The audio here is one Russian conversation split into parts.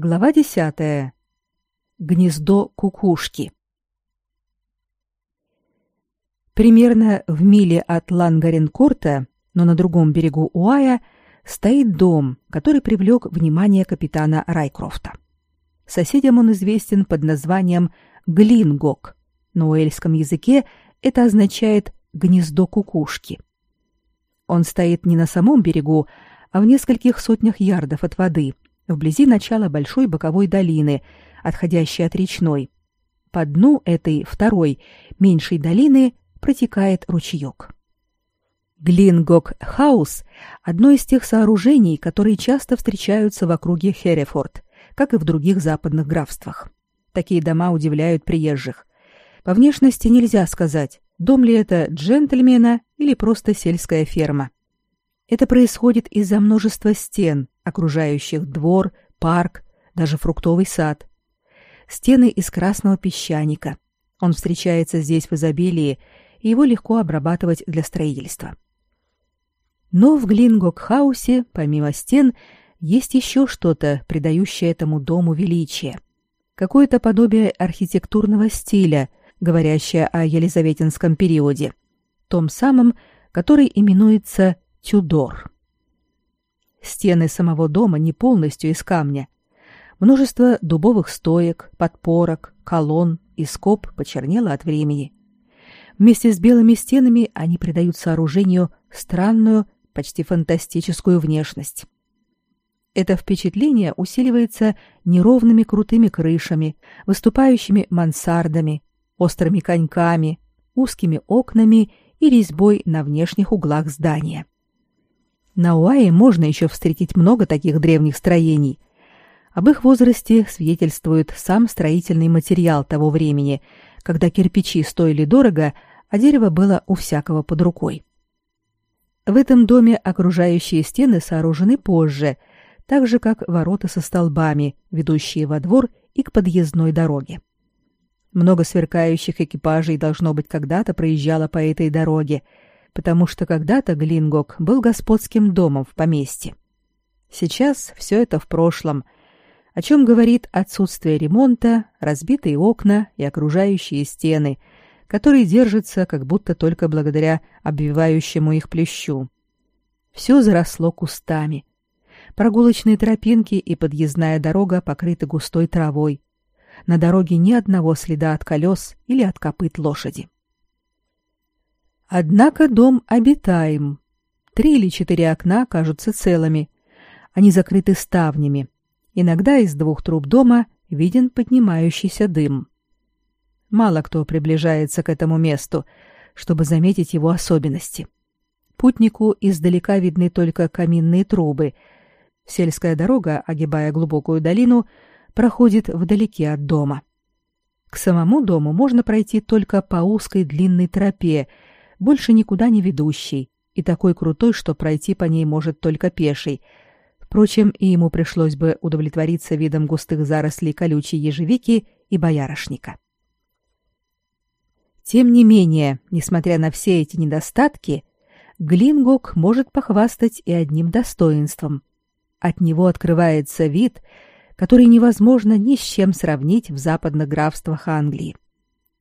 Глава десятая. Гнездо кукушки. Примерно в миле от Лангаренкорта, но на другом берегу Уая, стоит дом, который привлек внимание капитана Райкрофта. Соседям он известен под названием Глингок. На уэльском языке это означает «гнездо кукушки». Он стоит не на самом берегу, а в нескольких сотнях ярдов от воды – вблизи начала большой боковой долины, отходящей от речной. По дну этой второй, меньшей долины протекает ручеек. Глингок-хаус – одно из тех сооружений, которые часто встречаются в округе Херефорд, как и в других западных графствах. Такие дома удивляют приезжих. По внешности нельзя сказать, дом ли это джентльмена или просто сельская ферма. Это происходит из-за множества стен, окружающих двор, парк, даже фруктовый сад. Стены из красного песчаника. Он встречается здесь в изобилии, и его легко обрабатывать для строительства. Но в Глингок-хаусе, помимо стен, есть еще что-то, придающее этому дому величие. Какое-то подобие архитектурного стиля, говорящее о елизаветинском периоде, том самом, который именуется Тюдор. Стены самого дома не полностью из камня. Множество дубовых стоек, подпорок, колонн и скоб почернело от времени. Вместе с белыми стенами они придают сооружению странную, почти фантастическую внешность. Это впечатление усиливается неровными крутыми крышами, выступающими мансардами, острыми коньками, узкими окнами и резьбой на внешних углах здания. На Уае можно еще встретить много таких древних строений. Об их возрасте свидетельствует сам строительный материал того времени, когда кирпичи стоили дорого, а дерево было у всякого под рукой. В этом доме окружающие стены сооружены позже, так же как ворота со столбами, ведущие во двор и к подъездной дороге. Много сверкающих экипажей должно быть когда-то проезжало по этой дороге, потому что когда-то Глингок был господским домом в поместье. Сейчас все это в прошлом, о чем говорит отсутствие ремонта, разбитые окна и окружающие стены, которые держатся как будто только благодаря обвивающему их плющу. Все заросло кустами. Прогулочные тропинки и подъездная дорога покрыты густой травой. На дороге ни одного следа от колес или от копыт лошади. Однако дом обитаем. Три или четыре окна кажутся целыми. Они закрыты ставнями. Иногда из двух труб дома виден поднимающийся дым. Мало кто приближается к этому месту, чтобы заметить его особенности. Путнику издалека видны только каминные трубы. Сельская дорога, огибая глубокую долину, проходит вдалеке от дома. К самому дому можно пройти только по узкой длинной тропе, больше никуда не ведущей и такой крутой, что пройти по ней может только пеший. Впрочем, и ему пришлось бы удовлетвориться видом густых зарослей колючей ежевики и боярышника. Тем не менее, несмотря на все эти недостатки, Глингок может похвастать и одним достоинством. От него открывается вид, который невозможно ни с чем сравнить в западных графствах Англии.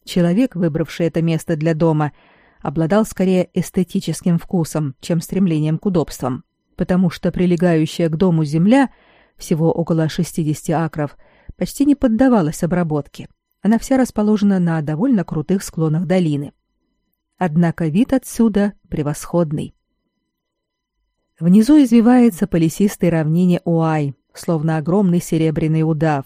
Человек, выбравший это место для дома – обладал скорее эстетическим вкусом, чем стремлением к удобствам, потому что прилегающая к дому земля, всего около 60 акров, почти не поддавалась обработке. Она вся расположена на довольно крутых склонах долины. Однако вид отсюда превосходный. Внизу извивается по лесистой равнине Уай, словно огромный серебряный удав.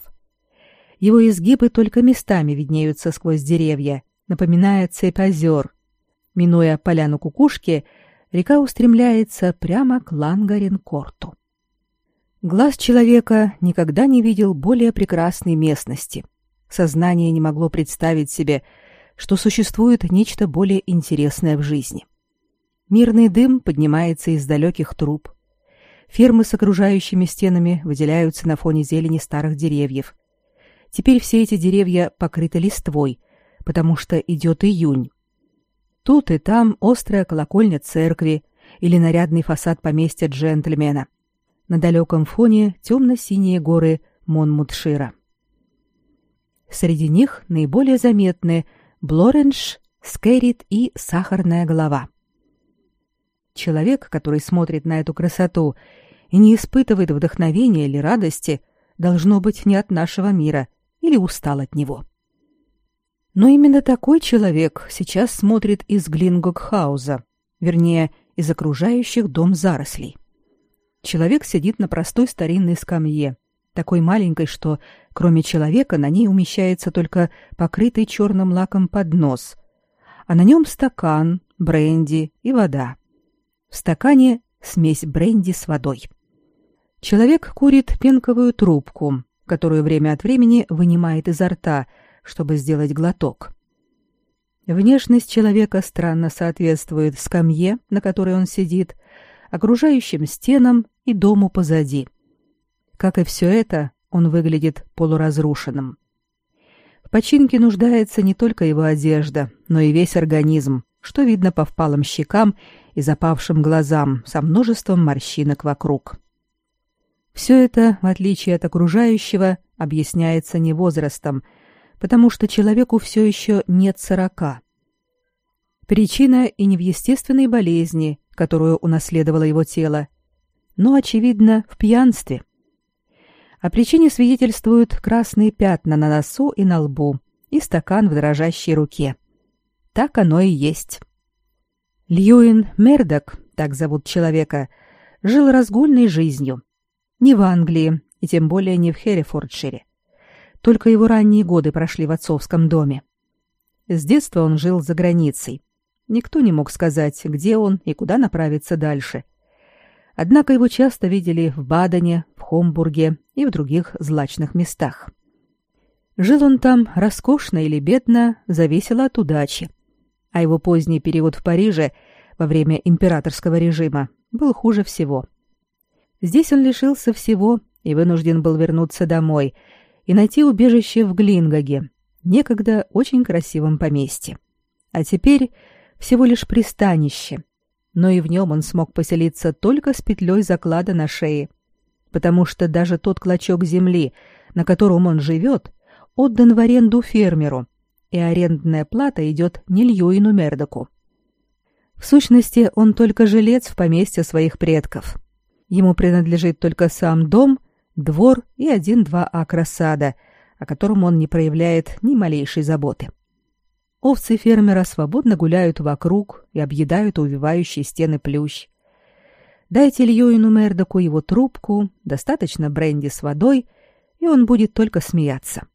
Его изгибы только местами виднеются сквозь деревья, напоминая цепь озер, Минуя поляну кукушки, река устремляется прямо к Лангаренкорту. Глаз человека никогда не видел более прекрасной местности. Сознание не могло представить себе, что существует нечто более интересное в жизни. Мирный дым поднимается из далеких труб. Фермы с окружающими стенами выделяются на фоне зелени старых деревьев. Теперь все эти деревья покрыты листвой, потому что идет июнь, Тут и там острая колокольня церкви или нарядный фасад поместья джентльмена. На далеком фоне темно-синие горы Монмутшира. Среди них наиболее заметны Блоренш, Скерит и Сахарная голова. Человек, который смотрит на эту красоту и не испытывает вдохновения или радости, должно быть не от нашего мира или устал от него. Но именно такой человек сейчас смотрит из Глингокхауза, вернее, из окружающих дом зарослей. Человек сидит на простой старинной скамье, такой маленькой, что кроме человека на ней умещается только покрытый черным лаком поднос, а на нем стакан, бренди и вода. В стакане смесь бренди с водой. Человек курит пенковую трубку, которую время от времени вынимает изо рта, чтобы сделать глоток. Внешность человека странно соответствует скамье, на которой он сидит, окружающим стенам и дому позади. Как и все это, он выглядит полуразрушенным. В починке нуждается не только его одежда, но и весь организм, что видно по впалым щекам и запавшим глазам со множеством морщинок вокруг. Все это, в отличие от окружающего, объясняется не возрастом, потому что человеку все еще нет сорока. Причина и не в естественной болезни, которую унаследовало его тело, но, очевидно, в пьянстве. О причине свидетельствуют красные пятна на носу и на лбу и стакан в дрожащей руке. Так оно и есть. Льюин Мердок, так зовут человека, жил разгульной жизнью. Не в Англии, и тем более не в Херрифордшире. Только его ранние годы прошли в отцовском доме. С детства он жил за границей. Никто не мог сказать, где он и куда направиться дальше. Однако его часто видели в Бадене, в Хомбурге и в других злачных местах. Жил он там роскошно или бедно, зависело от удачи а его поздний период в Париже во время императорского режима был хуже всего. Здесь он лишился всего и вынужден был вернуться домой и найти убежище в Глингаге, некогда очень красивом поместье. А теперь всего лишь пристанище, но и в нем он смог поселиться только с петлей заклада на шее, потому что даже тот клочок земли, на котором он живет, отдан в аренду фермеру, и арендная плата идет не Льюину Мердоку. В сущности, он только жилец в поместье своих предков. Ему принадлежит только сам дом, двор и один-два акра сада, о котором он не проявляет ни малейшей заботы. Овцы фермера свободно гуляют вокруг и объедают увивающие стены плющ. Дайте Льюину Мердоку его трубку, достаточно бренди с водой, и он будет только смеяться.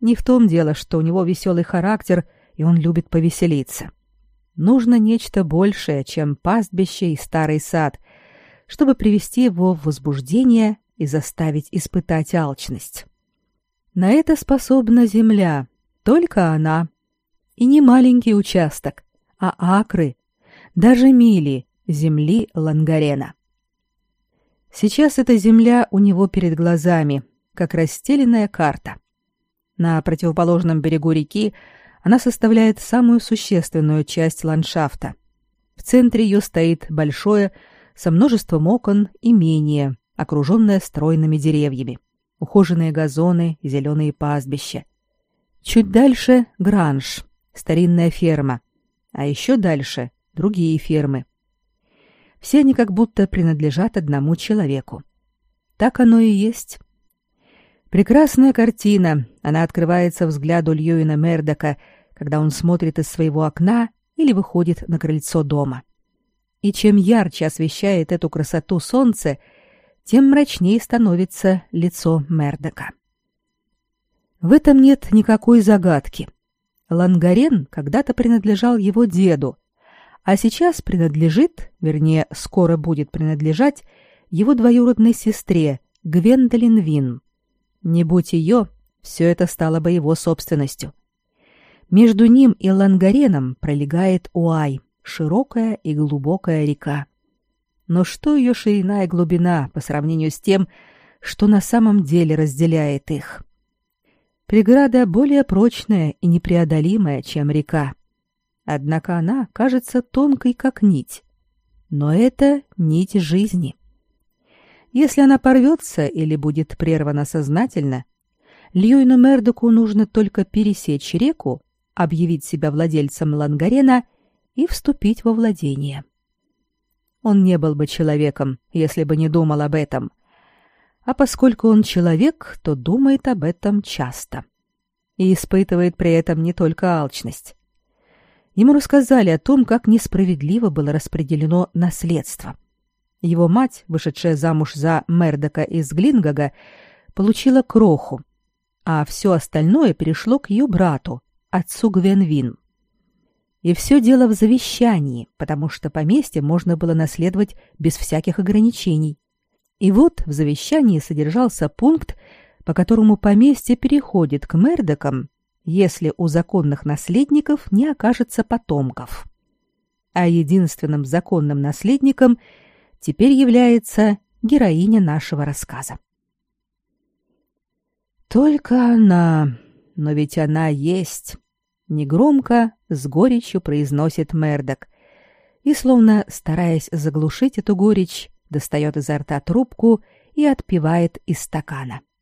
Не в том дело, что у него веселый характер, и он любит повеселиться. Нужно нечто большее, чем пастбище и старый сад, чтобы привести его в возбуждение и заставить испытать алчность. На это способна земля, только она. И не маленький участок, а акры, даже мили земли Лангарена. Сейчас эта земля у него перед глазами, как расстеленная карта. На противоположном берегу реки она составляет самую существенную часть ландшафта. В центре ее стоит большое, со множеством окон, имение, окруженное стройными деревьями, ухоженные газоны и зеленые пастбища. Чуть дальше — гранж, старинная ферма, а еще дальше — другие фермы. Все они как будто принадлежат одному человеку. Так оно и есть. Прекрасная картина. Она открывается взгляду Льюина Мердока, когда он смотрит из своего окна или выходит на крыльцо дома. И чем ярче освещает эту красоту солнце, тем мрачнее становится лицо Мердока. В этом нет никакой загадки. Лангарен когда-то принадлежал его деду, а сейчас принадлежит, вернее, скоро будет принадлежать, его двоюродной сестре Гвендолин Вин. Не будь ее, все это стало бы его собственностью. Между ним и Лангареном пролегает Уай, широкая и глубокая река. Но что ее ширина и глубина по сравнению с тем, что на самом деле разделяет их? Преграда более прочная и непреодолимая, чем река. Однако она кажется тонкой, как нить. Но это нить жизни. Если она порвется или будет прервана сознательно, Льюину Мердоку нужно только пересечь реку, объявить себя владельцем Лангарена и вступить во владение. Он не был бы человеком, если бы не думал об этом. А поскольку он человек, то думает об этом часто. И испытывает при этом не только алчность. Ему рассказали о том, как несправедливо было распределено наследство. Его мать, вышедшая замуж за Мердока из Глингага, получила кроху, а все остальное перешло к ее брату, отцу Гвенвин. И все дело в завещании, потому что поместье можно было наследовать без всяких ограничений. И вот в завещании содержался пункт, по которому поместье переходит к Мердокам если у законных наследников не окажется потомков. А единственным законным наследником теперь является героиня нашего рассказа. Только она, но ведь она есть, негромко, с горечью произносит Мердок, и словно стараясь заглушить эту горечь, достает изо рта трубку и отпивает из стакана. —